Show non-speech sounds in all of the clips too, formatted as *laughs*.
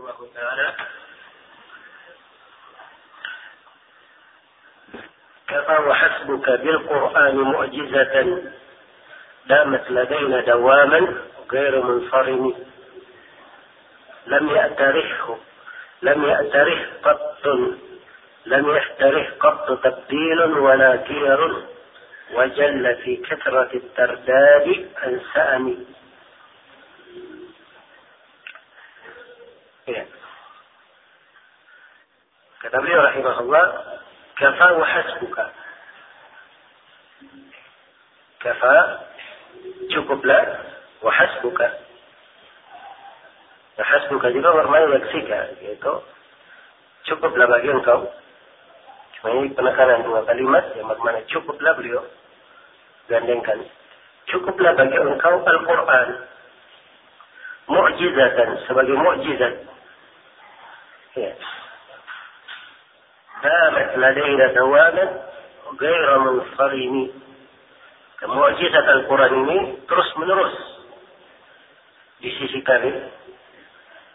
الله تعالى. كفى وحسبك بالقرآن معجزة دامت لدينا دواما غير منصرم. لم يأترحه لم يأتره قط لم يحتره قط تبديل ولا كير وجل في كثرة الترداد عن سأم Ya. Kata beliau rahimahullah, kafa wa hasbuka. Kafa cukuplah wa hasbuka. Wa hasbuka juga bermakna yaksika, yaitu cukuplah bagi engkau. Cuma ini penekanan dua kalimat yang bermakna cukuplah beliau gandengkan. Cukuplah bagi engkau Al-Quran. Mu'jizatan, sebagai mu'jizat دامت لدينا دواما غير منصرم Mukjizat Al-Quran ini terus menerus di sisi kami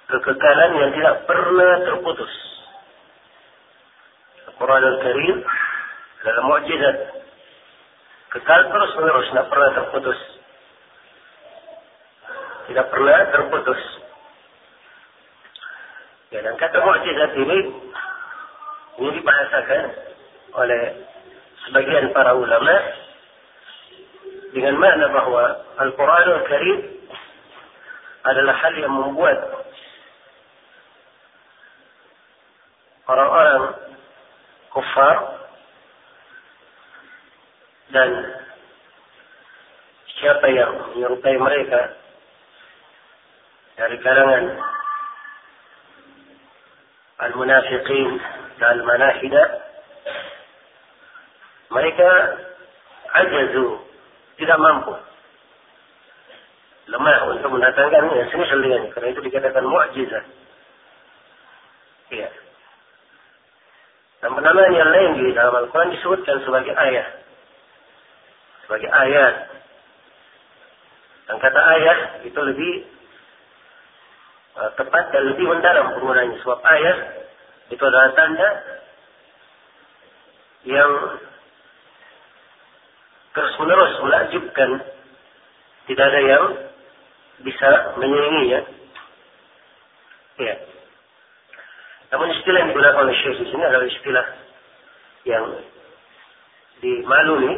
kekekalan yang tidak pernah terputus. Al-Quran Al-Karim adalah mukjizat kekal terus menerus tidak pernah terputus. Tidak pernah terputus. Ya, dan kata mukjizat ini ini dibahasakan oleh sebagian para ulama dengan makna bahwa Al-Quran Al-Karim adalah hal yang membuat orang-orang kufar dan siapa yang menyerupai mereka dari kalangan al-munafiqin dan al-manahida mereka ajazu tidak mampu. Lemah untuk mendatangkan yang semisal dengan karena itu dikatakan mu'jizat iya. Dan penamaan yang lain di dalam Al-Quran disebutkan sebagai ayat. Sebagai ayat. Dan kata ayat itu lebih tepat dan lebih mendalam penggunanya. Sebab ayat itu adalah tanda yang terus menerus menakjubkan. Tidak ada yang bisa menyainginya. Ya. Namun istilah yang digunakan oleh Syekh di sini adalah istilah yang dimaklumi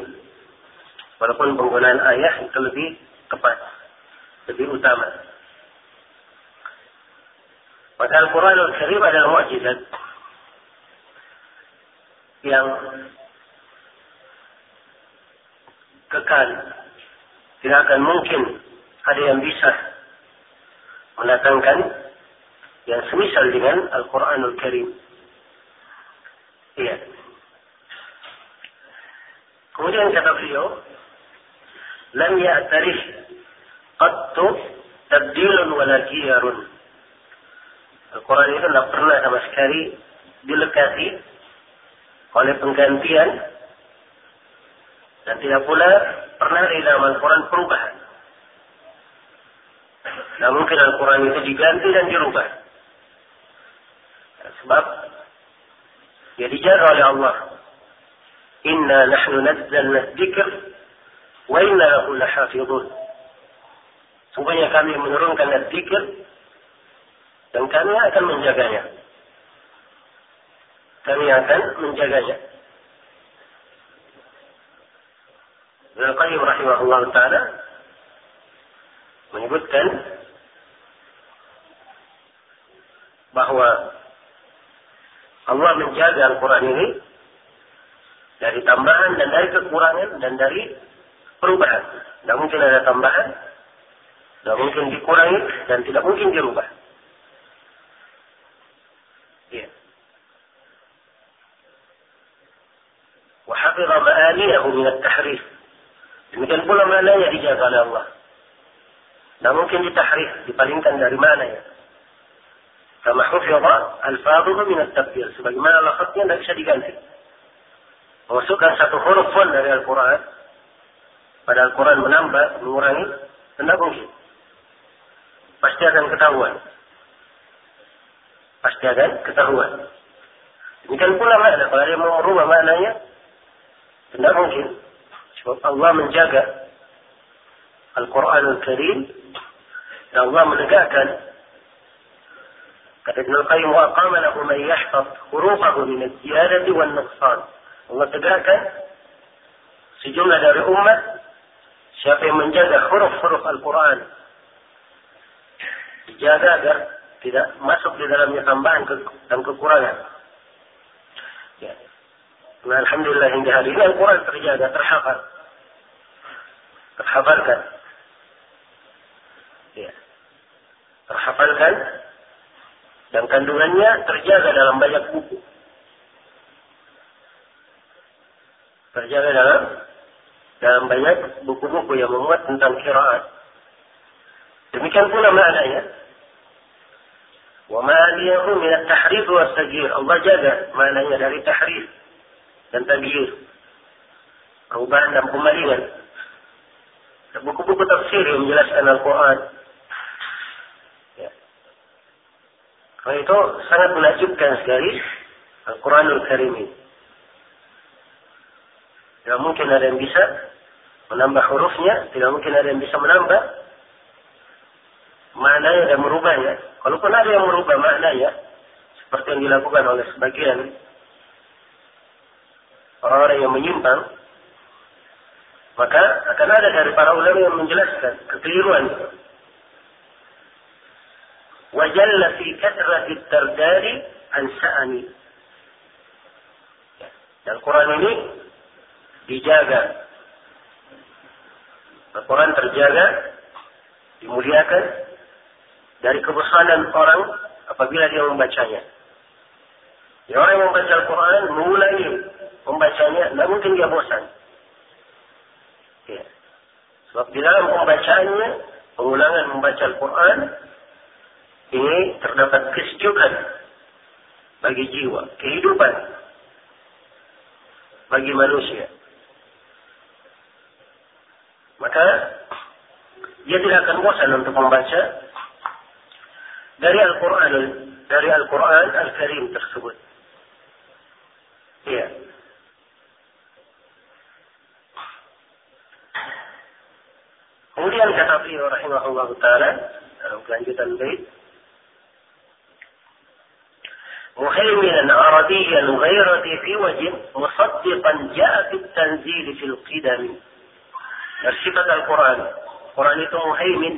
walaupun penggunaan ayat itu lebih tepat, lebih utama. Maka Al-Quran Al-Karim adalah mukjizat yang kekal. Tidak akan mungkin ada yang bisa mendatangkan yang semisal dengan Al-Quran Al-Karim. Iya. Kemudian kata beliau, lam ya'tarif qattu tabdilun wala kiyarun. Al-Quran itu tidak pernah sama sekali dilekati oleh penggantian dan tidak pula pernah di dalam Al-Quran perubahan. Tidak mungkin Al-Quran itu diganti dan dirubah. Sebab dia dijaga oleh Allah. Inna nahnu nazzalna dzikr wa inna lahu lahafidhun. Sungguhnya kami menurunkan dzikr dan kami akan menjaganya. Kami akan menjaganya. Ibnu Qayyim rahimahullah taala menyebutkan bahwa Allah menjaga Al-Quran ini dari tambahan dan dari kekurangan dan dari perubahan. Tidak mungkin ada tambahan, tidak mungkin dikurangi dan tidak mungkin dirubah. lahu min tahrif. Demikian pula mana maknanya dijaga oleh Allah. Nah mungkin ditahrif dipalingkan dari mana ya? Kama hufidha alfaduhu min at-tabdil sebagaimana lafaznya tidak bisa diganti. Memasukkan satu huruf pun dari Al-Quran. Pada Al-Quran menambah mengurangi tidak mungkin. Pasti akan ketahuan. Pasti akan ketahuan. Demikian pula makna kalau dia mau merubah maknanya لا ممكن شوف الله من جاك القرآن الكريم الله من جاك قال ابن القيم وأقام له من يحفظ خروقه من الزيادة والنقصان. الله تجاك سجون دار أمة شاف من جاك خرف خرف القرآن. جاك إذا ما سبت إذا لم يقم بان كالقرآن Nah, Alhamdulillah hingga hari ini Al-Quran terjaga, terhafal. Terhafalkan. Ya. Terhafalkan. Dan kandungannya terjaga dalam banyak buku. Terjaga dalam dalam banyak buku-buku yang memuat tentang kiraat. Demikian pula maknanya. Liyahu min at-tahrif wa at-tagyir. Allah jaga maknanya dari tahrif dan tagyir. Perubahan dan pemalingan. Buku-buku tafsir yang menjelaskan Al-Quran. Ya. Itu sangat menakjubkan sekali Al-Quranul Karim ini. Tidak mungkin ada yang bisa menambah hurufnya, tidak mungkin ada yang bisa menambah maknanya dan merubahnya. Kalaupun ada yang merubah maknanya, seperti yang dilakukan oleh sebagian orang-orang yang menyimpang, maka akan ada dari para ulama yang menjelaskan kekeliruan itu. وجل في كثرة الترداد عن سأني. Al-Quran ini dijaga. Al-Quran terjaga, dimuliakan dari kebosanan orang apabila dia membacanya. Ya, orang yang membaca Al-Quran mengulangi membacanya, tidak mungkin dia bosan. Ya. Sebab di dalam pembacaannya, pengulangan membaca Al-Quran, ini terdapat kesejukan bagi jiwa, kehidupan bagi manusia. Maka dia tidak akan bosan untuk membaca dari Al-Quran dari Al-Quran Al-Karim tersebut. Taala dalam kelanjutan bait مهيمنا عربيا غير ذي عوج مصدقا جاء في التنزيل في القدم bersifat Al-Quran Quran itu muhaimin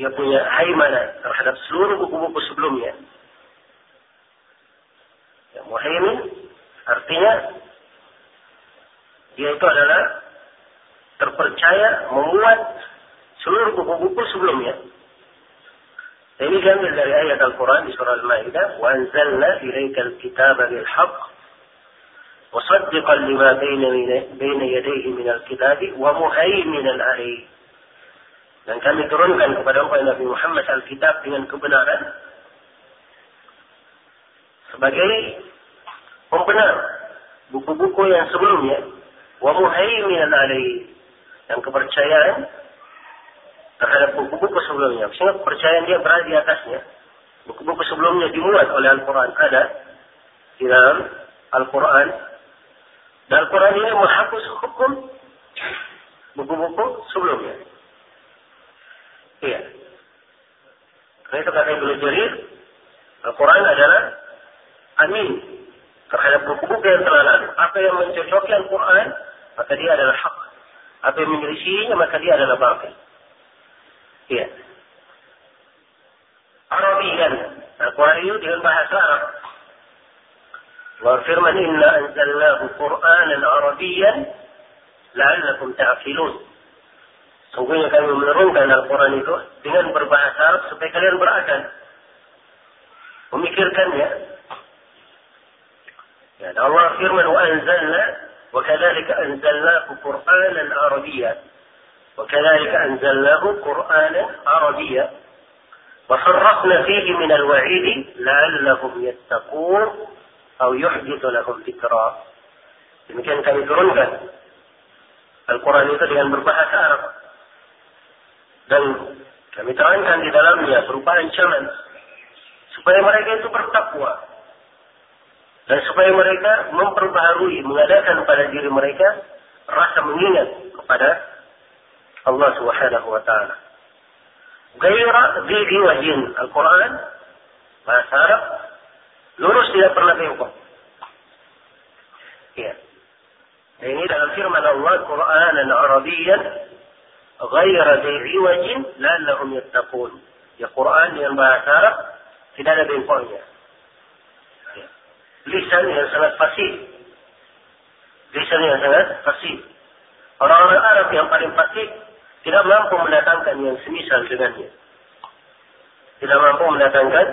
dia punya haimana terhadap seluruh buku-buku sebelumnya. Ya, muhaimin artinya dia itu adalah terpercaya memuat seluruh buku-buku sebelumnya. Ini diambil dari ayat Al-Quran di surah Al-Ma'idah. وَأَنزَلْنَا إِلَيْكَ الْكِتَابَ بِالْحَقِّ مُصَدِّقًا لِمَا بَيْنَ يَدَيْهِ مِنَ الْكِتَابِ وَمُهَيْمِنًا عَلَيْهِ Dan kami turunkan kepada engkau Nabi Muhammad Alkitab dengan kebenaran sebagai pembenar buku-buku yang sebelumnya wa muhaiminan alaihi dan kepercayaan terhadap buku-buku sebelumnya. Sehingga kepercayaan dia berada di atasnya. Buku-buku sebelumnya dimuat oleh Al-Quran. Ada di dalam Al-Quran. Dan Al-Quran ini menghapus hukum buku-buku sebelumnya. Iya. Karena itu kata Ibnu Jarir, Al-Quran adalah amin terhadap buku-buku yang telah lalu. Apa yang mencocoki Al-Quran, maka dia adalah hak. Apa yang menyelisihinya, maka dia adalah batil. Iya. Arabian. Al-Quran itu dengan bahasa Arab. firman inna anzalnahu Qur'anan Arabian la'allakum ta'qilun. Sungguhnya kami menurunkan Al-Quran itu dengan berbahasa Arab supaya kalian berakal. Memikirkannya. Ya, Allah firman wa anzalna anzalnahu Qur'anan Arabiyya. Wa kadzalika anzalnahu Qur'anan Arabiyya. وصرفنا فيه من الوعيد لعلهم يتقون أو يحدث لهم ذكرا demikian kami turunkan Al-Quran itu dengan berbahasa Arab dan Kami terangkan di dalamnya berupa ancaman supaya mereka itu bertakwa dan supaya mereka memperbaharui, mengadakan pada diri mereka rasa mengingat kepada Allah Subhanahu wa taala. Gaira di wajin Al-Quran bahasa Arab lurus tidak pernah bengkok. Ya. Dan ini dalam firman Allah Qur'anan Arabiyan ghaira di wajin la'allahum yattaqun. Ya Quran dengan bahasa Arab tidak ada bengkoknya. Lisan yang sangat fasih. Lisan yang sangat fasih. Orang-orang Arab yang paling fasih tidak mampu mendatangkan yang semisal dengannya. Tidak mampu mendatangkan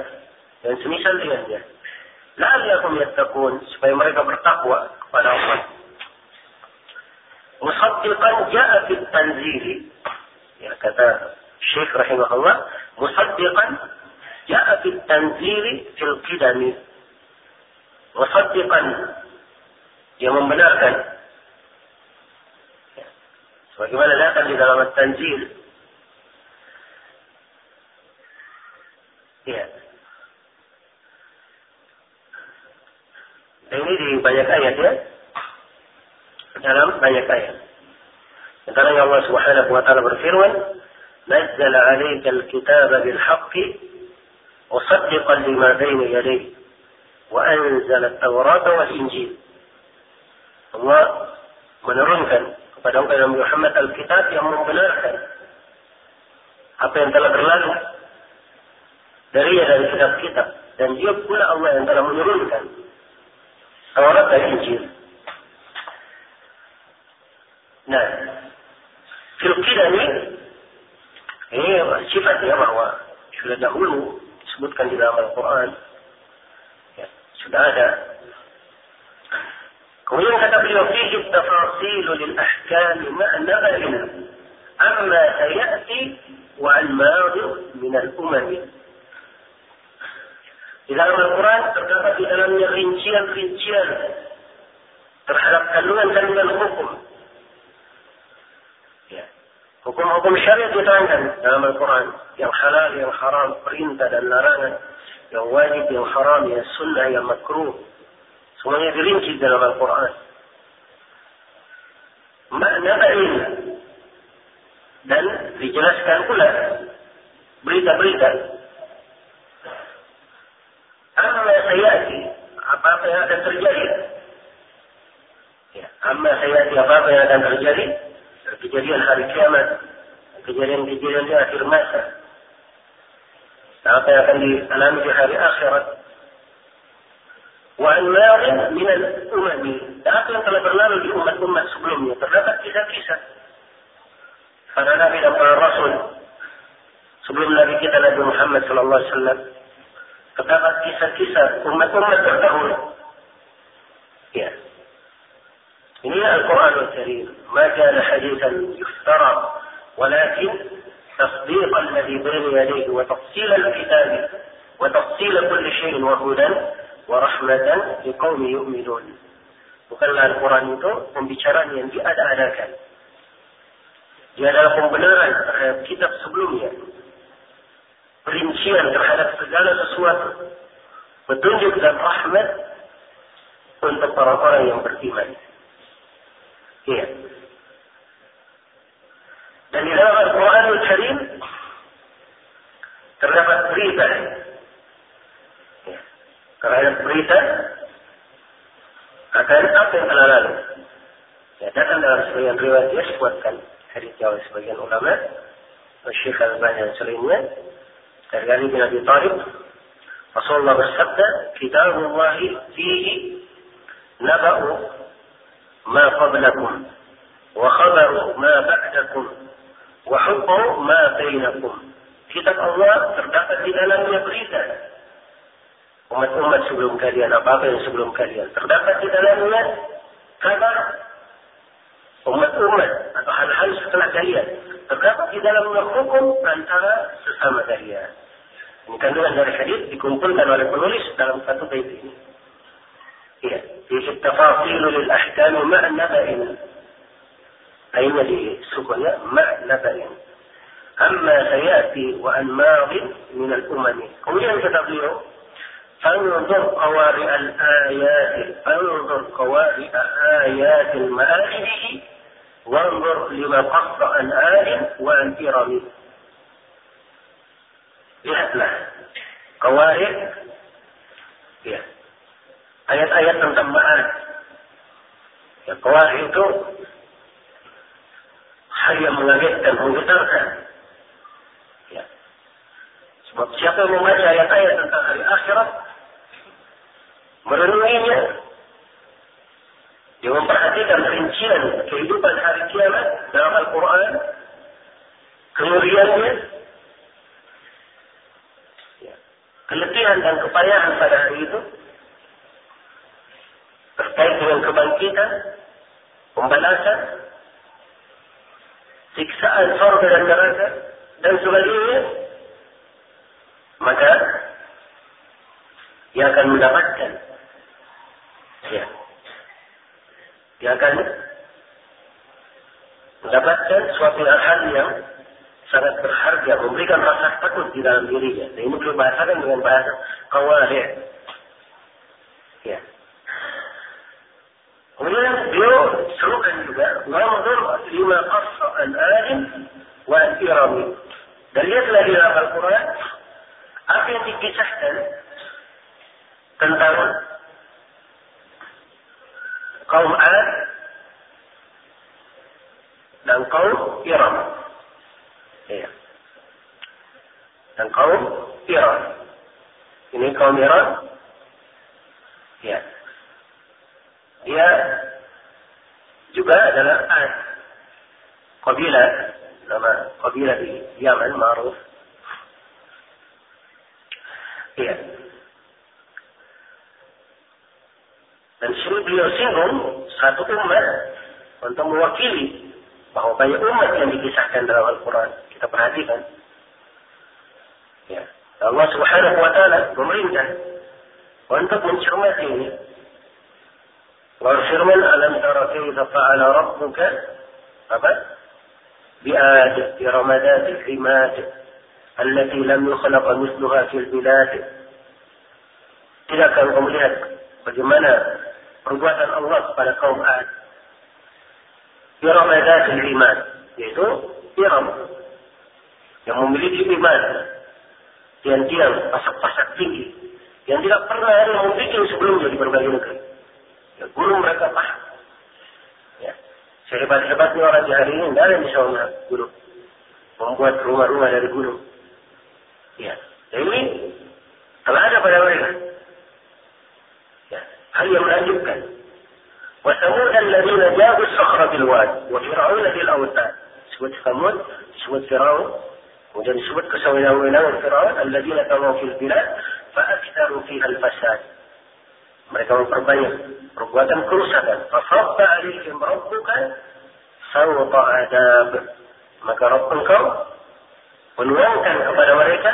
yang semisal dengannya. La'allakum yattaqun supaya mereka bertakwa kepada Allah. Musaddiqan ja'a fit tanzili. Ya kata Syekh rahimahullah, musaddiqan ja'a fit tanzili fil qidami. Musaddiqan yang membenarkan Bagaimana datang di dalam Tanzil. Ya. Dan ini di banyak ayat ya. Dalam banyak ayat. Antara yang Allah Subhanahu wa taala berfirman, "Nazzal 'alaika al-kitaba bil haqqi musaddiqan lima bayna wal injil." Allah menurunkan kepada Nabi Muhammad Alkitab yang membenarkan apa yang telah berlalu dari dari kitab-kitab dan dia pula Allah yang telah menurunkan Taurat dan Injil. Nah, filqida ini sifatnya bahwa sudah dahulu disebutkan di dalam Al-Quran sudah ada Kemudian kata beliau, fihi tafasilu lil ahkam ma'naba'ina amma sayati wa al-madi min al-umam. Di dalam Al-Quran terdapat di dalamnya rincian-rincian terhadap kandungan-kandungan hukum. Hukum-hukum syariat diterangkan dalam Al-Quran. Yang halal, yang haram, perintah dan larangan. Yang wajib, yang haram, yang sunnah, yang makruh. Semuanya dirinci dalam Al-Quran. Makna ilmu. Dan dijelaskan pula berita-berita. Amma sayati, apa-apa yang akan terjadi. Ya, amma sayati, apa-apa yang akan terjadi. Kejadian hari kiamat. Kejadian-kejadian di akhir masa. أعطيك لآخرة. وعن وأنواع من الأمم. أصلا كما برنامج لأمة أمة سبلومية تربت كيسة كيسة فأنا في لما الرسول. سبلمنا بكتاب نبي محمد صلى الله عليه وسلم. تربت كيسة كيسة أمة أمة ترتهون إن القرآن الكريم. ما كان حديثا يفترى ولكن تصديق الذي بين يديه وتفصيل الكتاب وتفصيل كل شيء وهدى warahmatan liqaumi yu'minun. Bukanlah Al-Quran itu pembicaraan yang diada-adakan. Dia adalah pembenaran terhadap kitab sebelumnya. Perincian terhadap segala sesuatu. Petunjuk dan rahmat untuk orang-orang yang beriman. Iya. Di dalam Al-Quran Al-Karim terdapat berita terhadap berita akan apa yang telah lalu. Ya, datang dalam sebagian riwayat dia sebutkan hadis jauh sebagian ulama, Syekh Al-Bani dan selainnya, dari Ali bin Abi Thalib, Rasulullah bersabda, Kitabullah fihi naba'u ma qablakum wa khabaru ma ba'dakum hubbu ma bainakum. Kitab Allah terdapat di dalamnya berita umat-umat sebelum kalian, apa-apa yang sebelum kalian. Terdapat di dalamnya kabar umat-umat atau hal-hal setelah kalian. Terdapat di dalamnya hukum antara sesama kalian. Ini kandungan dari hadis dikumpulkan oleh penulis dalam satu bait ini. Iya, fihi tafasil lil ahkam ma' naba'in. أين لسبل مع نبل أما سيأتي وأن ماض من الأمم. كم تضيع فانظر قوارئ الآيات فانظر قوارئ آيات المآل وانظر لما قص عن آل وعن إرم. لأن قوارئ. إيه. آيات آيات تنتم معاد القواعد hal yang mengagetkan menggetarkan. Ya. Sebab siapa yang membaca ayat-ayat tentang hari akhirat merenunginya dia memperhatikan rincian kehidupan hari kiamat dalam Al-Quran kemudiannya keletihan dan kepayahan pada hari itu terkait dengan kebangkitan, pembalasan, siksaan surga dan neraka dan sebagainya, maka dia akan mendapatkan ya dia akan mendapatkan suatu hal yang sangat berharga, memberikan rasa takut di dalam dirinya. Dan ini perlu bahasakan dengan bahasa kawali. Ya. Kemudian beliau serukan juga, Wanzur lima qassa an alim wa an irami. Dan lihatlah di dalam Al-Quran, apa yang dikisahkan tentang kaum Ad dan kaum Iram. Iya. Dan kaum Iran. Ini kaum Iran. Ya. Dia juga adalah Ad. Kabilah. Nama kabilah di Yaman, Maruf. Iya. Dan sini beliau singgung satu umat untuk mewakili bahwa banyak umat yang dikisahkan dalam Al-Quran. Kita perhatikan. Ya. Allah Subhanahu wa taala memerintah untuk mencermati ini. واغفر من ألم تر كيف فعل ربك؟ أبا بآد إرم ذات الحماد التي لم يخلق مثلها في البلاد. إذا كان أمريك وجمنا رجوعا الله على قوم آد. إرم ذات الحماد yaitu Iram yang memiliki iman yang tiang pasak-pasak tinggi yang tidak pernah ada yang membuat sebelumnya di berbagai negeri يقولوا مرتا قحط شغب الحبات نورا جهريين لا ينشون يقولوا هم بوات روما روما لا يقولوا. يا. تيوين هل هذا فلا وعيدا هل يمنع جبكا وثمود الذين جاءوا الصخرة بالواد وفرعون في الأوتاد. سوت ثمود سوت فرعون. وجن سوت كسوينا وينا وفرعون الذين كانوا في البلاد فأكثروا فيها الفساد. Mereka memperbanyak perbuatan kerusakan. Fa sabba 'alaihim rabbuka sawta adab. Maka Rabb engkau menuangkan kepada mereka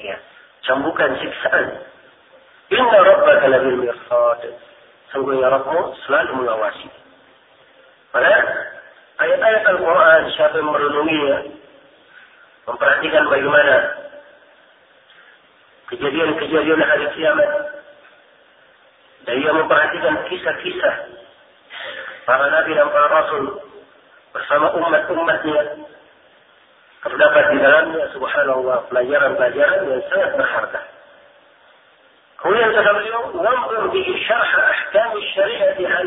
ya, cambukan siksaan. Inna rabbaka labil mirsad. Sungguhnya Rabbmu selalu mengawasi. Pada ayat-ayat Al-Quran, siapa yang merenunginya, memperhatikan bagaimana kejadian-kejadian hari kiamat ia memperhatikan kisah-kisah para nabi dan para rasul bersama umat-umatnya terdapat di dalamnya subhanallah pelajaran-pelajaran yang sangat berharga. Kemudian kata beliau, "Wanzur bi syarh ahkam syariah an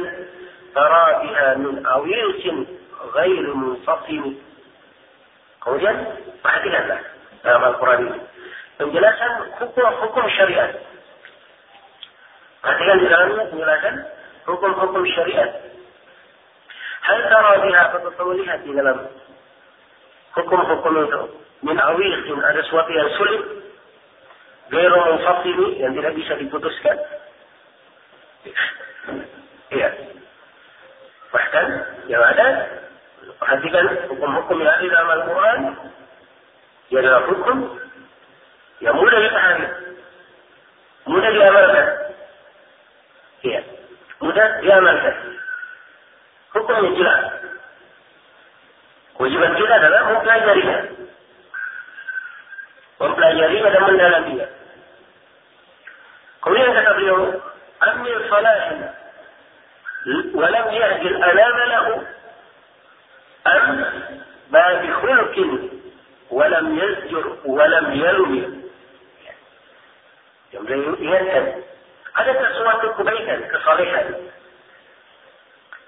tara biha min awilsin ghair munfatim." Kemudian perhatikanlah dalam Al-Quran ini. Penjelasan hukum-hukum syariat. Perhatikan di dalamnya penjelasan hukum-hukum syariat. Hal tara biha atau lihat di dalam hukum-hukum itu. Min awil ada sesuatu yang sulit. Gairu munfatimi yang tidak bisa diputuskan. Iya. Bahkan yang ada Perhatikan hukum-hukum yang ada dalam Al-Quran. Dia adalah hukum yang mudah dipahami. Mudah diamalkan. متجامل حكم الجلال وجب كده ده مو بلاي جريمة وبلاي جريمة ده من دلالية كونين كتب له أمي صلاح. ولم يهد الأنام له. أم ما بخلق ولم يزجر ولم يلوي جملة يرتد ada sesuatu kebaikan, kesalehan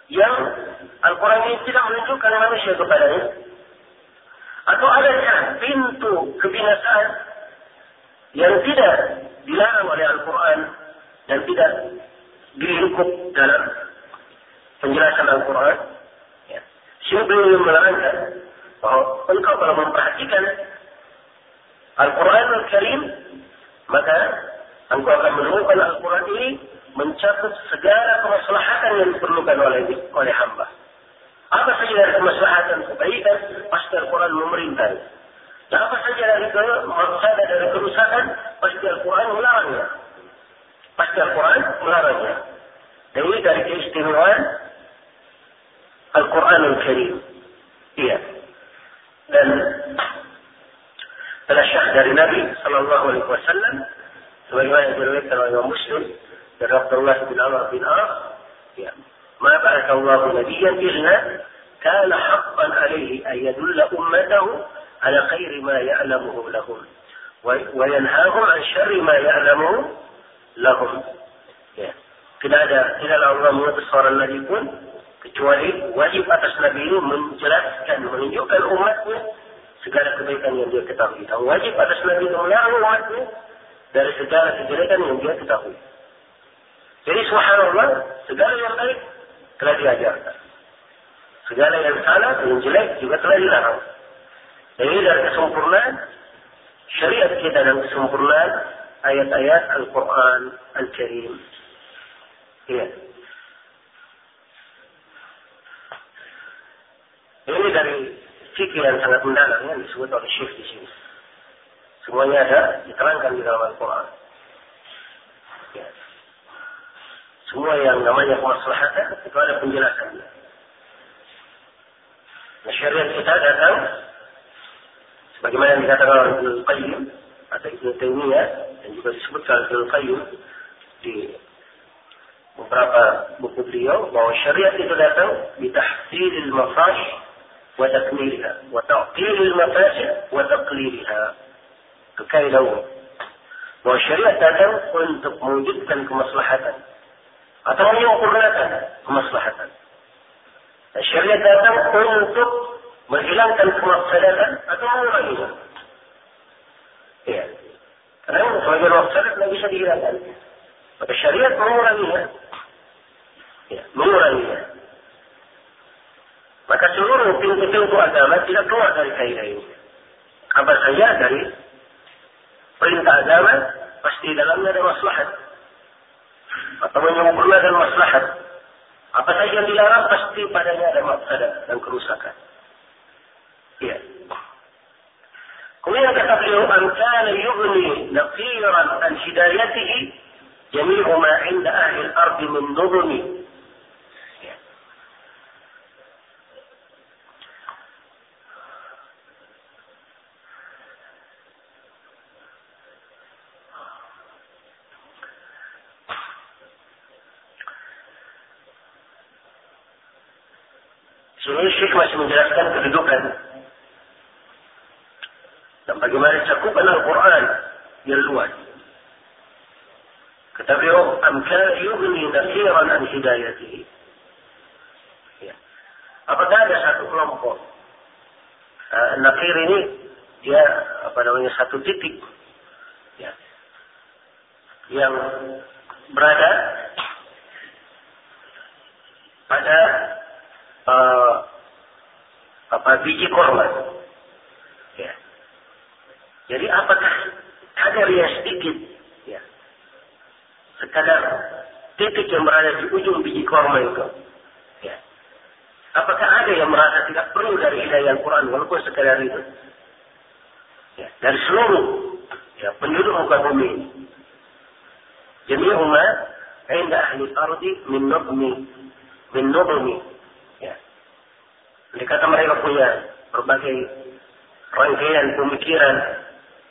yang Al-Quran ini tidak menunjukkan manusia kepadanya atau adakah pintu kebinasaan yang tidak dilarang oleh Al-Quran dan tidak dilingkup dalam penjelasan Al-Quran. Ya. Yang melarangkan bahwa engkau kalau memperhatikan Al-Quran Al-Karim, maka engkau akan menemukan Al-Quran ini mencakup segala kemaslahatan yang diperlukan oleh oleh hamba. Apa saja dari kemaslahatan kebaikan, pasti Al-Quran memerintah. Dan apa saja dari maksada dari kerusakan, pasti Al-Quran melarangnya. Pasti Al-Quran melarangnya. Dan ini dari keistimewaan Al-Quran Al-Karim. Iya. Dan telah syah dari Nabi Sallallahu Alaihi Wasallam سليمان بن ويت رواه مسلم من عبد الله بن عمر بن عاص ما بعث الله نبيا الا كان حقا عليه ان يدل امته على خير ما يعلمه لهم وينهاهم عن شر ما يعلمه لهم في هذا، الله من صار الذي يكون kecuali wajib atas Nabi itu menjelaskan, menunjukkan umatnya segala kebaikan yang dia ketahui. Dan wajib atas Nabi itu melarang umatnya dari segala kejelekan yang dia ketahui jadi subhanallah segala yang baik telah diajarkan segala yang salah yang jelek juga telah dilarang dan ini dari kesempurnaan syariat kita dan kesempurnaan ayat-ayat Al-Quran Al-Karim. Iya. Ini dari fikih yang sangat mendalam yang disebut oleh Syekh di sini. Semuanya ada diterangkan di dalam Al-Quran. Ya. Semua yang namanya kemaslahatan itu ada penjelasannya. Nah, syariat kita datang sebagaimana yang dikatakan oleh Ibnu Qayyim atau Ibnu Taimiyah dan juga disebutkan Ibnu Qayyim di beberapa buku beliau bahwa syariat itu datang bitahsilil mafash wa takmilha wa ta'qilil mafasid wa taqlilha kekaidahu bahwa syariat datang untuk mewujudkan kemaslahatan atau menyempurnakan kemaslahatan syariat datang untuk menghilangkan kemaslahatan atau menguranginya ya karena sebagian maslahat tidak bisa dihilangkan maka syariat menguranginya ya, menguranginya. Maka seluruh pintu-pintu agama tidak keluar dari kaidah ini. Apa saja dari perintah agama pasti dalamnya ada maslahat atau menyempurnakan maslahat. Apa saja yang dilarang pasti padanya ada masalah dan kerusakan. Iya. Kemudian kata beliau, "An kana yughni naqiran an hidayatihi jami'u ma 'inda ahli al-ard min nuzumi itu, ya. Apakah ada yang merasa tidak perlu dari hidayah Al-Quran walaupun sekadar itu? Ya. Dari seluruh ya, penduduk muka bumi ini. Jami'uma inda ahli ardi min nubmi min nubmi mereka kata mereka punya berbagai rangkaian pemikiran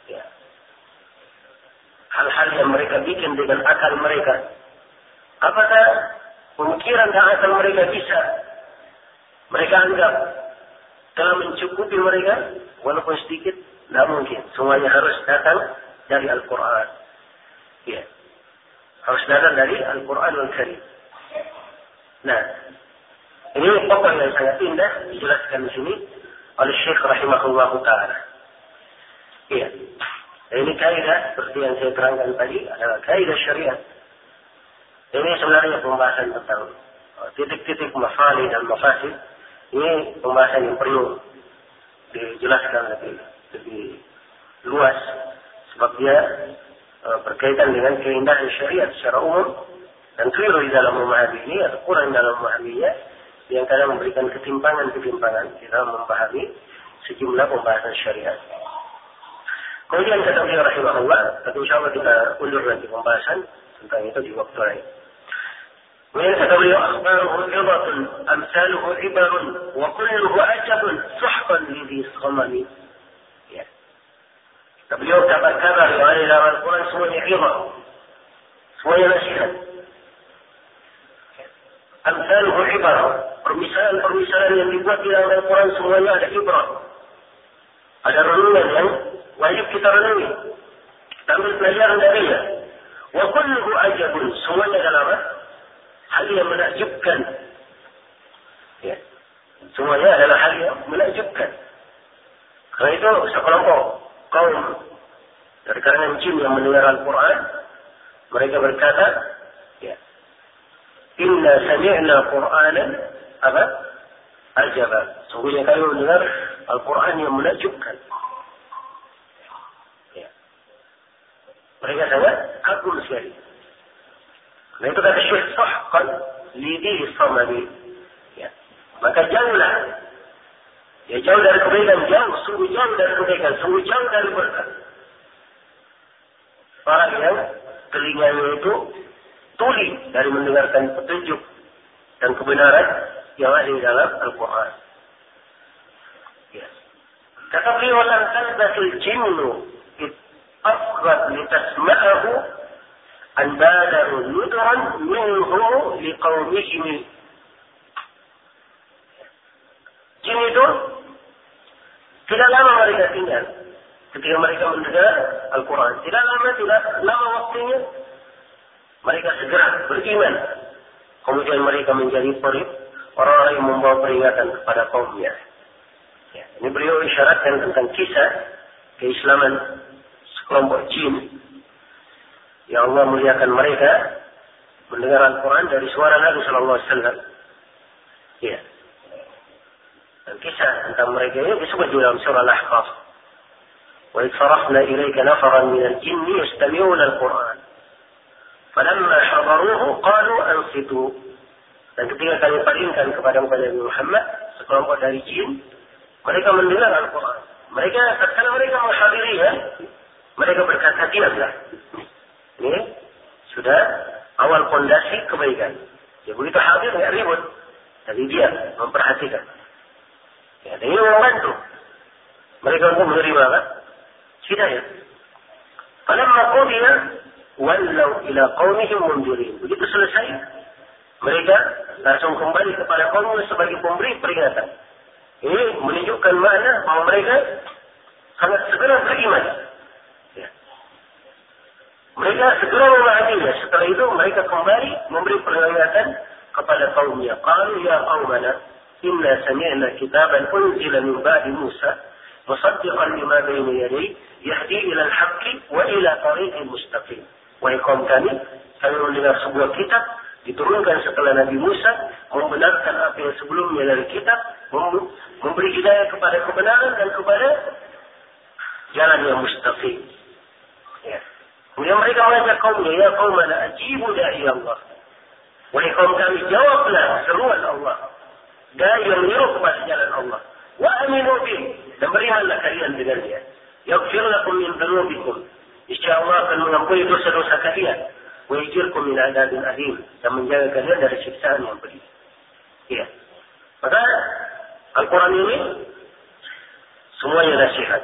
ya, hal-hal yang mereka bikin dengan akal mereka. Apakah pemikiran dan akal mereka bisa mereka anggap telah mencukupi mereka walaupun sedikit? Tidak mungkin. Semuanya harus datang dari Al-Quran. Ya. Harus datang dari Al-Quran Al-Karim. Nah, ini pokok yang sangat indah dijelaskan di sini oleh Syekh rahimahullah taala. Iya. Nah, ini kaidah seperti yang saya terangkan tadi adalah kaidah syariat. Ini sebenarnya pembahasan tentang uh, titik-titik mafali dan mafasid. Ini pembahasan yang perlu dijelaskan lebih lebih luas sebab dia uh, berkaitan dengan keindahan syariat secara umum dan keliru di dalam memahami ini atau kurang dalam memahaminya yang kadang memberikan ketimpangan-ketimpangan di dalam memahami sejumlah pembahasan syariat. Kemudian kata beliau rahimahullah, tapi insya Allah kita undur nanti pembahasan tentang itu di waktu lain. Kemudian kata beliau, akhbaruhu ibatun, amsaluhu ibarun, wa kulluhu ajabun, suhban lidhi shamani. Ya. Kata beliau, kabar-kabar yang ada dalam Al-Quran semuanya ibar. Semuanya nasihat. Amsaluhu ibar. Permisalan-permisalan yang dibuat di dalam Al-Quran semuanya ada ibrah. Ada renungan yang Hal yang menakjubkan. Ya. Semuanya adalah hal yang menakjubkan. Karena itu sekelompok kaum dari kalangan jin yang mendengar Al-Quran, mereka berkata, ya, Inna sami'na Qur'anan apa? Ajaba. Sungguhnya kami mendengar Al-Quran yang menakjubkan. Mereka sangat kagum sekali. Nah itu kata Syekh sahqan lidi samadi. Ya. Maka jauhlah. Ya jauh dari kebaikan, jauh, sungguh jauh dari kebaikan, sungguh jauh dari berkat. Para yang telinganya itu tuli dari mendengarkan petunjuk dan kebenaran yang ada di dalam Al-Quran. Ya. Kata beliau, "Lan tanbasil jinnu id asghat litasma'ahu أن بالغوا نذرا منه لقومهم Jin itu tidak lama mereka tinggal ketika mereka mendengar Al-Quran. Tidak lama, tidak lama waktunya mereka segera beriman. Kemudian mereka menjadi perib orang-orang yang membawa peringatan kepada kaumnya. Ya, ini beliau isyaratkan tentang kisah keislaman kelompok jin yang Allah muliakan mereka mendengar Al-Quran dari suara Nabi Sallallahu Alaihi Wasallam. Ya. Dan kisah tentang mereka ini disebut di dalam surah Al-Ahqaf. وإذ صرفنا إليك نفرا من الجن يستمعون القرآن فلما حضروه قالوا أنصتوا dan ketika kami palingkan kepada Nabi Muhammad sekelompok dari jin mereka mendengar Al-Quran mereka tatkala mereka menghadirinya mereka berkata diamlah. ini sudah awal fondasi kebaikan. Ya begitu hadir nggak ribut. Tapi dia memperhatikan. Ya, dan ini membantu. Mereka untuk menerima apa? Hidayah. Falamma qudiya wallau ila qaumihim mundirin. Begitu selesai, mereka langsung kembali kepada kaumnya sebagai pemberi peringatan. Ini menunjukkan mana bahwa mereka sangat segera beriman. Mereka segera memahaminya. Setelah itu mereka kembali memberi peringatan kepada kaumnya. Qalu ya qaumana inna sami'na kitaban unzila min ba'di Musa musaddiqan lima bayna yadayhi yahdi ila al-haqqi wa ila tariqin mustaqim. Wahai kaum kami, kami mendengar sebuah kitab diturunkan setelah Nabi Musa membenarkan apa yang sebelumnya dari kitab memberi hidayah kepada kebenaran dan kepada jalan yang mustaqim. خرج قومه يا قوم لا أجيب داعي الله. ولقوم كان جواب لا سروا الله. داعي يرق بسجل الله. وأمنوا به. نبريها لك أيضا بذلك يغفر لكم من ذنوبكم. إن شاء الله فمن يقول دوسة دوسة كثيرا ويجيركم من عذاب أليم. لمن جاءك كثيرا لا تشك ثاني يا القرآن يقول ثم ينسيها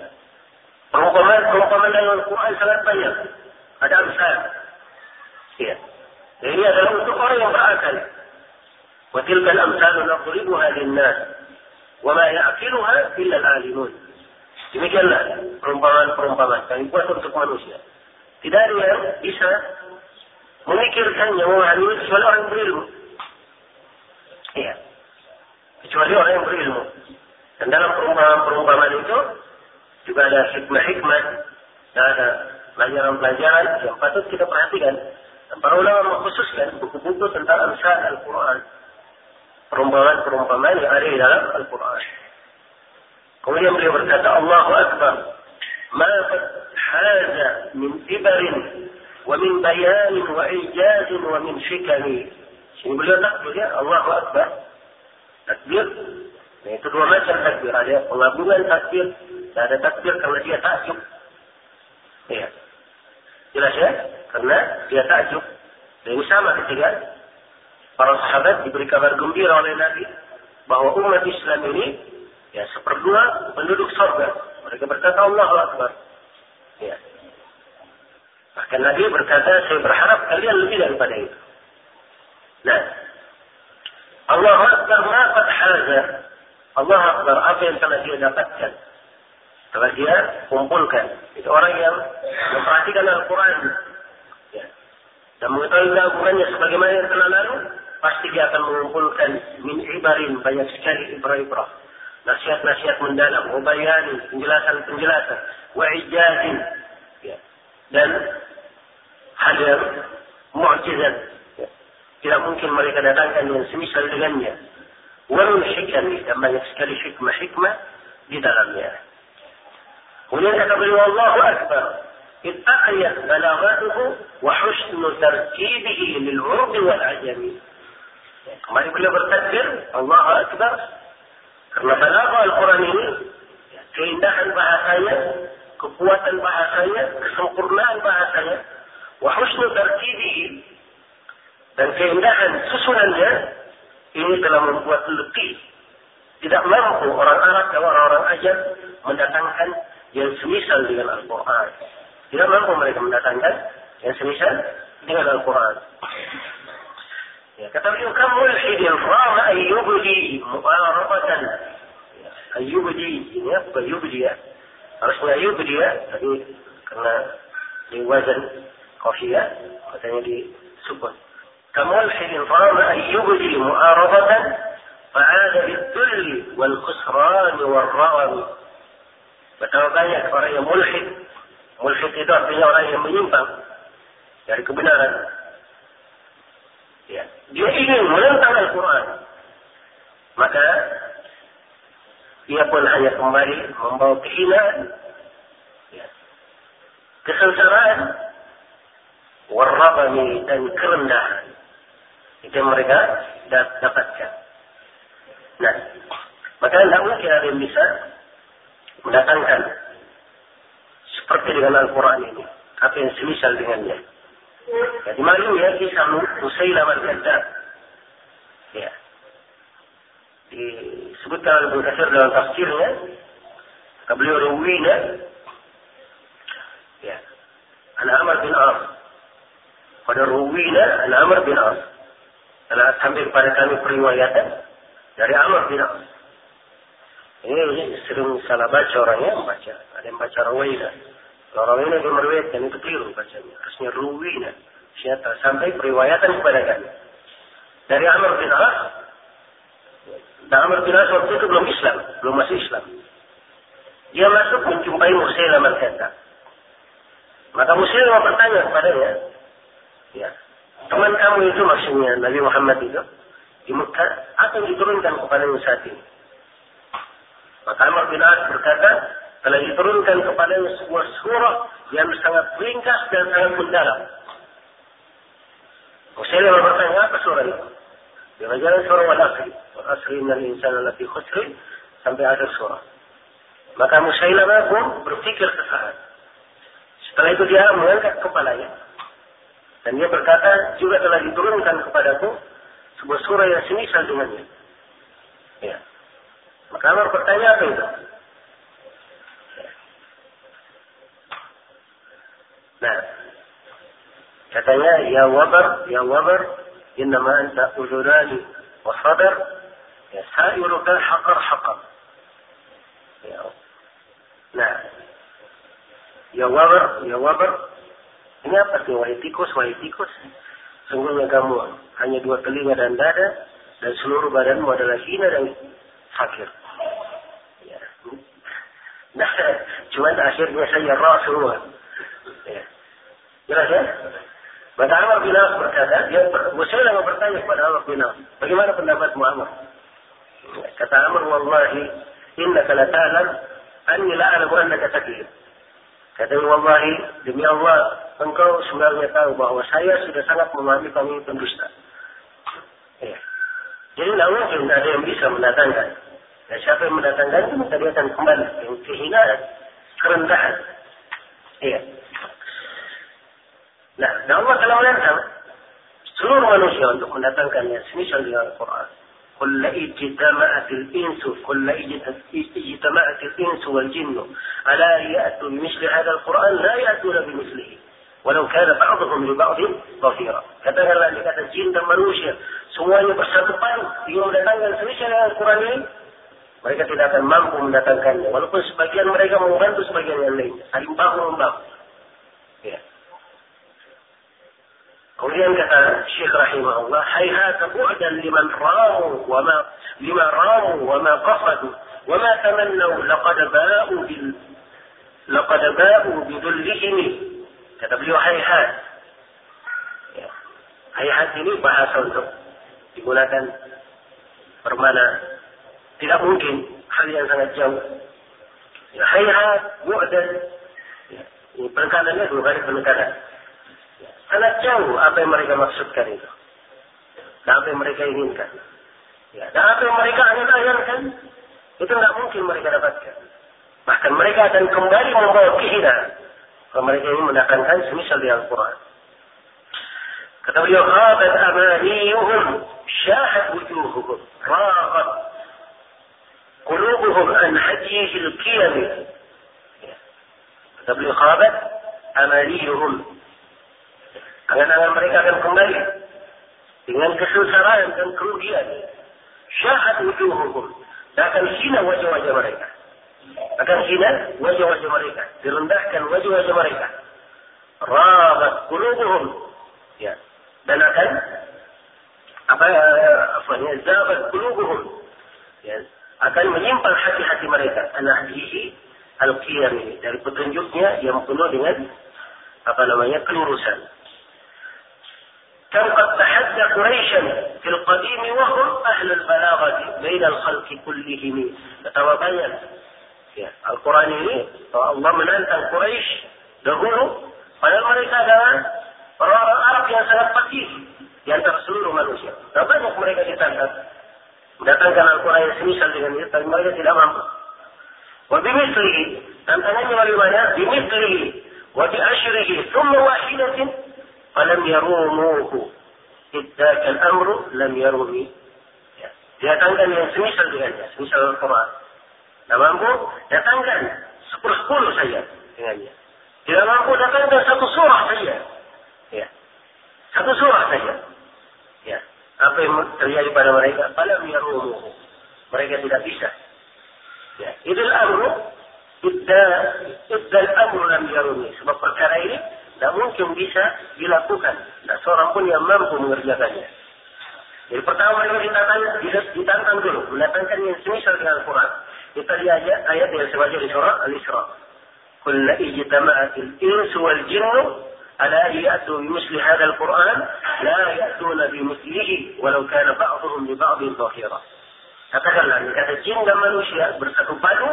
فمقامات فمقامات القرآن فلا تبين Ya. Ini adalah untuk orang yang berakal. وتلك الأمثال نضربها للناس وما يعقلها إلا العالمون Demikianlah perumpamaan-perumpamaan kami buat untuk manusia. Tidak ada yang bisa memikirkannya, memahami kecuali orang yang berilmu. Iya. Kecuali orang yang berilmu. Dan dalam perumpamaan-perumpamaan itu juga ada hikmah-hikmah dan ada pelajaran-pelajaran yang patut kita perhatikan. Dan para ulama mengkhususkan buku-buku tentang amsal Al-Quran. Perumpamaan-perumpamaan yang ada di dalam Al-Quran. Kemudian beliau berkata, Allahu Akbar. Ma haza min ibarin wa min bayanin wa ijazin wa min fikani. Sini beliau takbir ya, Allahu Akbar. Takbir. Nah, itu dua macam takbir. Ada pengagungan takbir. Ada takbir karena dia takjub. Ya. Jelas ya? Karena dia takjub. Dan ini sama ketika para sahabat diberi kabar gembira oleh Nabi bahwa umat Islam ini ya seperdua penduduk surga. Mereka berkata Allahu Akbar. Ya. Bahkan Nabi berkata, saya berharap kalian lebih daripada itu. Nah, Allah Akbar merapat haza. Allah Akbar apa yang telah dia dapatkan. Telah dia kumpulkan. Itu orang yang memperhatikan Al-Quran. Dan mengetahui laguannya sebagaimana yang telah lalu. Pasti dia akan mengumpulkan min ibarin banyak sekali ibrah-ibrah. Nasihat-nasihat mendalam. Ubayani, penjelasan-penjelasan. Wa'ijazin. Ya. Dan yang mu'jizat. Ya. Tidak mungkin mereka datangkan yang semisal dengannya. Warun hikami. Dan banyak sekali hikmah-hikmah di dalamnya. Kemudian kata beliau Allahu Akbar. إذ أعيت بلاغته وحسن تركيبه للعرب والعجم. Kembali beliau bertakbir, Allah Akbar. Karena balagha Al-Quran ini, keindahan bahasanya, kekuatan bahasanya, kesempurnaan bahasanya, wa husnu tarkibihi, dan keindahan susunannya, ini telah membuat letih. Tidak mampu orang Arab dan orang-orang Ajam mendatangkan yang semisal dengan Al-Quran. Tidak mampu mereka mendatangkan yang semisal dengan Al-Quran. Ya, kata beliau, kam mulhidin rama ayyubdi mu'arabatan. Ayyubdi, ini ya, bukan yubdi ya. Harusnya yubdi ya, tapi karena di wazan kafiyah, katanya di sukun. كملحد رام أن يبدي معارضة فعاد بالذل والخسران والرغم Betapa banyak orang yang mulhid. Mulhid itu artinya orang yang menyimpang dari kebenaran. Ya. Dia ingin menentang Al-Quran. Maka dia pun hanya kembali membawa kehinaan. Ya. Kesengsaraan. Warrabani dan kerendahan. Itu yang mereka dapatkan. Nah, maka tidak mungkin ada yang bisa mendatangkan seperti dengan Al-Quran ini. Apa yang semisal dengannya. Ya, dimaklum ya kisah Musailam al-Kadzab. Ya. Disebutkan oleh Ibnu Katsir dalam tafsirnya, beliau Ruwina, ya, An Amr bin As. Pada Ruwina, An Amr bin As. Telah sampai kepada kami periwayatan dari Amr bin As. Ini sering salah baca orangnya membaca. Ada yang baca rawina. Kalau rawina dia meriwayatkan itu keliru bacanya. Harusnya ruwina. Siapa sampai periwayatan kepada kami. Dari Amr bin As. Dan Amr bin As waktu itu belum Islam. Belum masuk Islam. Dia masuk menjumpai Musailam al-Kadzab. Maka Musailam bertanya kepadanya. Ya. Teman kamu itu maksudnya Nabi Muhammad itu. Di Mekah. Apa yang diturunkan kepadanya saat ini? Maka Amr bin As berkata, telah diturunkan kepadanya sebuah surah yang sangat ringkas dan sangat mendalam. Musailamah bertanya, apa surah itu? Dia jalan surah wal asri. Wal asri innal insana lafi khusri. Sampai akhir surah. Maka Musailamah pun berpikir sesaat. Setelah itu dia mengangkat kepalanya. Dan dia berkata, juga telah diturunkan kepadaku sebuah surah yang semisal dengannya. Ya. Maka bertanya apa itu? Nah, Katanya, ya wabar, ya wabar, innama anta uzurani wa sadar, ya sa'iruka haqar haqar. Ya. Nah, ya wabar, ya wabar, ini apa sih? Wahai tikus, wahai tikus. Sungguhnya kamu hanya dua telinga dan dada, dan seluruh badanmu adalah hina dan fakir. Nah, *laughs* cuman akhirnya saya rasul. Ya. Jelas ya? Maka Amr bin As berkata, dia Musailamah bertanya kepada Amr bin As, bagaimana pendapat Muhammad? Kata Amr, wallahi, innaka la ta'lam anni la a'lamu annaka takdir. Kata wallahi, demi Allah, engkau sebenarnya tahu bahwa saya sudah sangat memahami kamu pendusta. Ya. Jadi tidak mungkin ada yang bisa mendatangkan. Siapa yang mendatangkan itu maka dia akan kembali. Kehinaan, kerendahan. Iya. Nah, dan Allah telah menantang seluruh manusia untuk mendatangkannya semisal dengan Al-Quran. قل اجتمعت الإنس قل اجتمعت الإنس والجن ألا يأتوا بمثل هذا القرآن لا يأتون بمثله ولو كان بعضهم لبعض ظهيرا katakanlah ini kata jin dan manusia semuanya bersatu padu ingin mendatangkan semisal dengan Al-Quran ini mereka tidak akan mampu mendatangkannya walaupun sebagian mereka membantu sebagian yang lain saling bahu membahu ya Kemudian kata Syekh rahimahullah, hayhata bu'dan liman ramu wa ma lima ramu wa ma qasadu wa ma tamannaw laqad ba'u bil laqad ba'u bidullihim. Kata beliau hayhat. Ya. Hayhat ini bahasa untuk digunakan bermana tidak mungkin hal yang sangat jauh. Ya, hayhat, bu'dan. Ya. Ini dua kali penekanan. Sangat jauh apa yang mereka maksudkan itu. Dan apa yang mereka inginkan. Ya, dan apa yang mereka angan-angankan, itu tidak mungkin mereka dapatkan. Bahkan mereka akan kembali membawa kehinaan. Kalau mereka ingin mendatangkan semisal di Al-Quran. Kata beliau, Khabat amaniyuhum, syahat wujuhuhum, raghat qulubuhum qiyami. Ya. Kata beliau, Khabat amaniyuhum, Angan-angan mereka akan kembali dengan kesusahan dan kerugian. Syahat wujuhuhum. Akan hina wajah-wajah mereka. Akan hina wajah-wajah mereka. Direndahkan wajah-wajah mereka. Rabat kulubuhum. Ya. Dan akan apa ya zabat kulubuhum. Ya. Akan menyimpang hati-hati mereka. Anahdihi al-qiyam ini. Dari petunjuknya yang penuh dengan apa namanya kelurusan. كم قد تحدى قريشا في القديم وهم أهل البلاغة بين الخلق كلهم تتوبين ya, Al-Quran ini Allah menantang Quraisy dahulu padahal mereka adalah orang-orang Arab yang sangat fasih di antara seluruh manusia. Dan banyak mereka ditantang yang semisal dengan itu, tapi mereka tidak mampu. وبمثله tantangannya bagaimana? بمثله وبأشره ثم واحدة فلم يروموه إذ ذاك الأمر لم يروي datangkan yang semisal dengannya, semisal Al-Quran. Tidak mampu, datangkan sepuluh-sepuluh saja dengannya. Tidak mampu, datangkan satu surah saja. Ya. Satu surah saja. apa yang terjadi pada mereka? pada yarumuhu. Mereka tidak bisa. Ya, idul amru idda idda amru lam. Sebab perkara ini tidak mungkin bisa dilakukan. Tidak seorang pun yang mampu mengerjakannya. Jadi pertama mereka ditantang, ditantang dulu, mendatangkan yang semisal dengan Al-Quran. Kita lihat ayat yang sebaca di surah Al-Isra. Kulla ijtama'atil insu wal jinnu ألا يأتوا بمثل هذا القرآن لا يأتون بمثله ولو كان بعضهم لبعض ظهيرا katakanlah kata jin dan manusia bersatu padu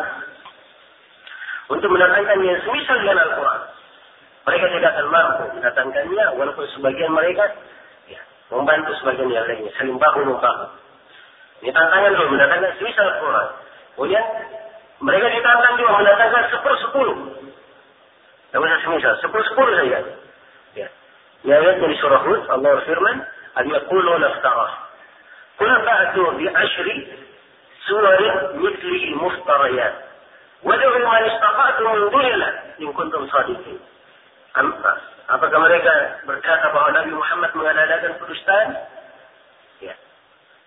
untuk mendatangkan yang semisal dengan Al-Quran. Mereka tidak akan mampu mendatangkannya walaupun sebagian mereka ya, membantu sebagian yang lainnya. Saling bahu membahu. Ini tantangan dulu mendatangkan semisal Quran. Kemudian mereka ditantang juga mendatangkan sepuluh sepuluh. Tidak usah semisal, sepuluh sepuluh saja. Ya. Di ayat dari surah Hud, Allah berfirman, "Al yaqulu naftarah." Qul fa'tu bi ashri suwarin mithlihi muftariyat. Wad'u man istata'tum min dunillah in kuntum sadiqin. Apakah mereka berkata bahwa Nabi Muhammad mengadakan kedustaan? Ya.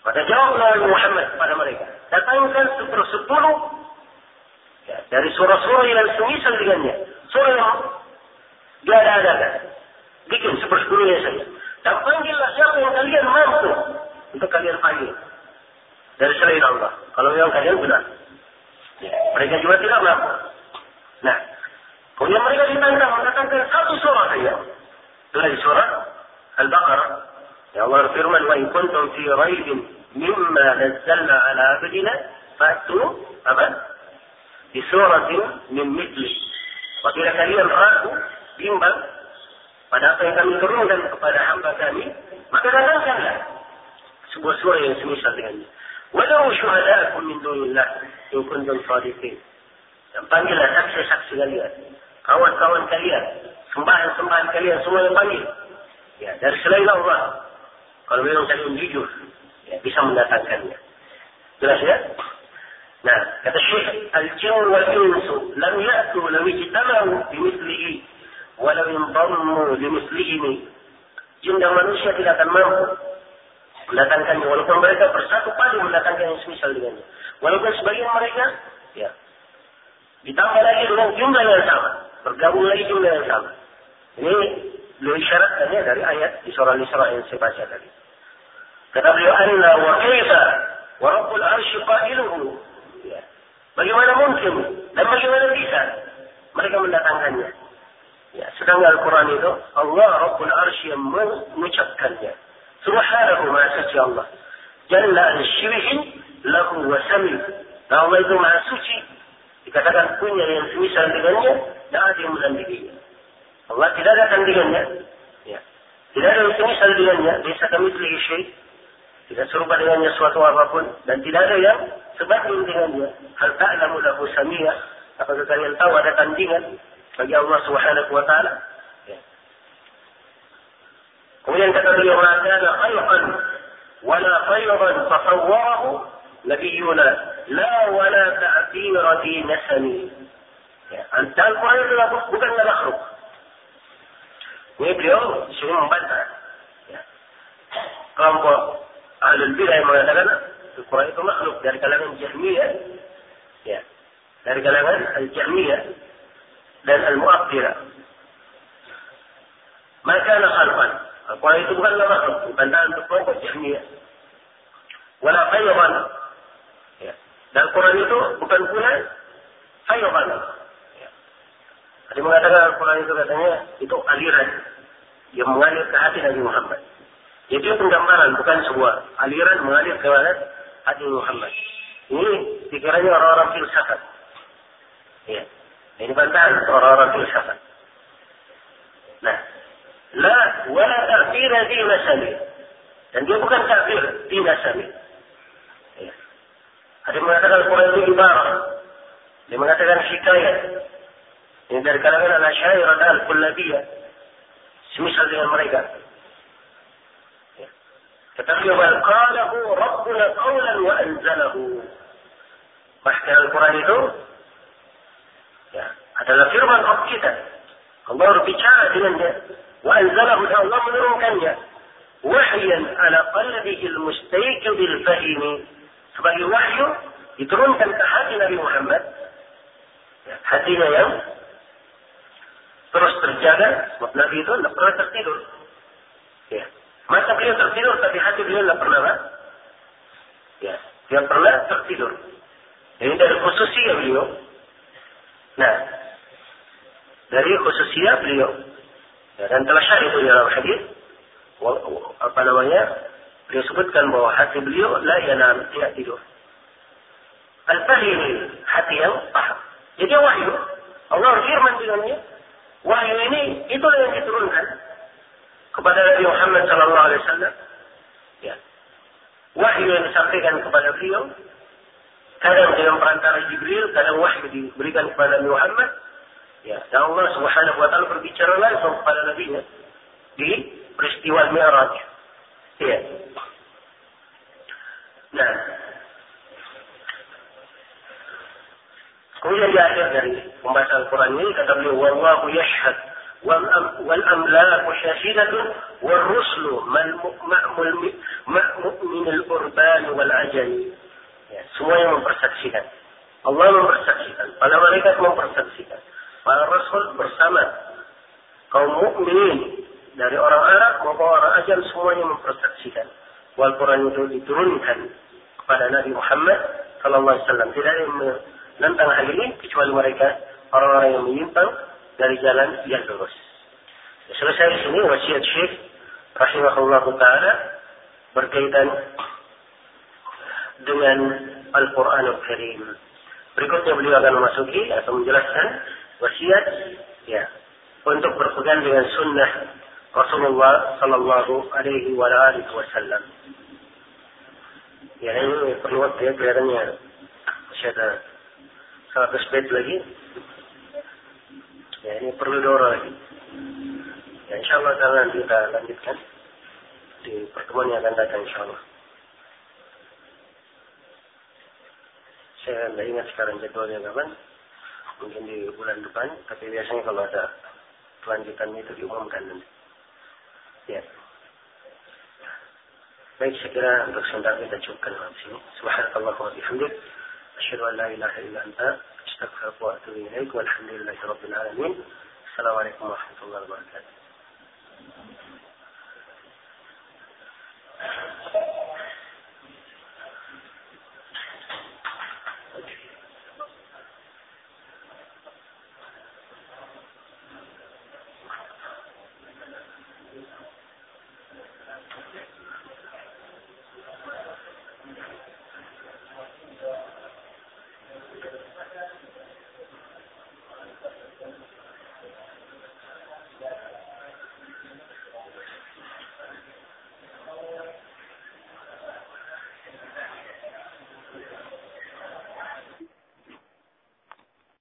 Maka jawablah Nabi Muhammad kepada mereka. Datangkan sepuluh ya, dari surah-surah yang semisal dengannya. Surah yang dia ada-adakan. Bikin sepersepuluhnya saja. Dan panggillah siapa yang kalian mampu untuk kalian panggil. Dari selain Allah. Kalau yang kalian benar. Mereka juga tidak mampu. Nah, kemudian mereka ditantang mendatangkan satu surah saja. Dari surah Al-Baqarah. Ya Allah firman, "Wa in kuntum fi raibin mimma nazzalna ala abdina apa? Di suratin min mithli." Apabila kalian ragu, bimbang pada apa yang kami turunkan kepada hamba kami, maka datangkanlah sebuah surah yang semisal dengannya. Walau syuhadakum min dunillah in kuntum sadiqin. Dan panggillah saksi-saksi kalian. Kawan-kawan kalian. Sembahan-sembahan kalian semua yang panggil. Ya, dari selain Allah. Kalau memang kalian jujur. Ya, bisa mendatangkannya. Jelas ya? Nah, kata Syekh, Al-jin wal insu lam ya'tu lam ijtama'u bimithlihi walau bimithlihi. Jin dan manusia tidak akan mampu mendatangkannya walaupun mereka bersatu padu mendatangkan yang semisal dengannya. Walaupun sebagian mereka ya Ditambah lagi dengan jumlah yang sama. Bergabung lagi jumlah yang sama. Ini beliau isyaratkannya dari ayat di surah Al-Isra yang saya baca tadi. Kata beliau, Anna wa kaifa wa rabbul arshi qailuhu. Ya. Bagaimana mungkin dan bagaimana bisa mereka mendatangkannya. Ya, sedang Al-Quran itu Allah Rabbul Arsy yang mengucapkannya. Subhanahu ma suci Allah. Jalla an syirihin lahu wa sami. Allah itu maha suci dikatakan punya yang semisal dengannya, tidak ada yang menandinginya. Allah tidak ada tandingannya. Ya. Tidak ada yang semisal dengannya, bisa kami syait. Tidak serupa dengannya suatu apa pun. Dan tidak ada yang sebanding dengannya. Hal ta'lamu lahu samiyah. Apakah kalian tahu ada tandingan bagi Allah subhanahu wa ta'ala? Ya. Kemudian kata beliau, "Ma kana khalqan wala khayran fasawwarahu nabiyuna لا ولا تعبير في نسمي أنت القرآن itu bukanlah makhluk ini beliau sering membantah ya. kelompok ahlul bidah yang mengatakan Al-Quran itu makhluk dari kalangan Jahmiyah ya dari kalangan Al-Jahmiyah dan Al-Mu'abdirah maka khalqan Al-Quran itu bukanlah makhluk bantahan untuk kelompok Jahmiyah wala khayran dan Quran itu bukan pula hayatan. Ya. Ada mengatakan Al-Quran itu katanya itu aliran yang mengalir ke hati Nabi Muhammad. Itu penggambaran bukan sebuah aliran mengalir ke hati Muhammad. Ini pikirannya orang-orang filsafat. Ya. يعني من بعد قرار الحسن نعم. لا ولا تأثير في مسألة يعني دي بكم تأثير في مسألة هذه مناطق القرآن دي عبارة دي مناطق الحكاية. إن دار كلامنا لا شاعر دار كلابية سمش هذه المريكة فتقول بل قاله ربنا قولا وأنزله. ما حكى القرآن دي firman Rabb kita. Allah berbicara dengannya. Dan Allah menurunkannya. Wahyan ala qalbihi al-mustayqidil fahimi sebagai wahyu diturunkan ke hati Nabi Muhammad ya, hatinya yang terus terjaga sebab Nabi itu tidak pernah tertidur ya masa beliau tertidur tapi hati beliau tidak pernah ya tidak pernah tertidur ini dari khususnya beliau nah dari khususnya beliau ya, dan telah syahid itu dalam hadis apa namanya Beliau sebutkan bahwa hati beliau la yanam, tidak tidur. Al-fahimi, hati yang paham. Jadi wahyu, Allah firman dengannya, wahyu ini itulah yang diturunkan kepada Nabi Muhammad sallallahu alaihi wasallam. Ya. Wahyu yang disampaikan kepada beliau kadang dengan perantara Jibril, kadang wahyu diberikan kepada Nabi Muhammad. Ya, dan Allah Subhanahu wa taala berbicara langsung kepada Nabi di peristiwa Mi'raj. Iya. Nah. Kemudian di akhir dari pembahasan Quran ini kata beliau wallahu yashhad والأملاك شاشدة والرسل من الأربان والعجل ya, semuanya mempersaksikan Allah mempersaksikan para malaikat mempersaksikan para rasul bersama kaum mukminin dari orang Arab maupun orang Ajam semuanya mempersaksikan wal Quran itu diturunkan kepada Nabi Muhammad Sallallahu Alaihi Wasallam tidak ada yang menentang hal ini kecuali mereka orang-orang yang menyimpang dari jalan yang lurus. Selesai di sini wasiat Syekh rahimahullah taala berkaitan dengan Al-Qur'anul Karim. Berikutnya beliau akan memasuki atau menjelaskan wasiat ya untuk berpegang dengan sunnah Rasulullah Sallallahu Alaihi Wasallam. Ya ini perlu waktu ya kelihatannya masih ada 100 bait lagi. Ya ini perlu dorong lagi. Ya insya Allah nanti kita lanjutkan di pertemuan yang akan datang insya Allah. Saya tidak ingat sekarang jadwalnya kapan. Mungkin di bulan depan. Tapi biasanya kalau ada kelanjutan itu diumumkan nanti. Ya. Baik, saya kira untuk sementara kita cukupkan di sini. Subhanakallah wa bihamdik. Asyhadu an la ilaha illa anta astaghfiruka wa atubu ilaik. Walhamdulillahi rabbil alamin. Assalamualaikum warahmatullahi wabarakatuh.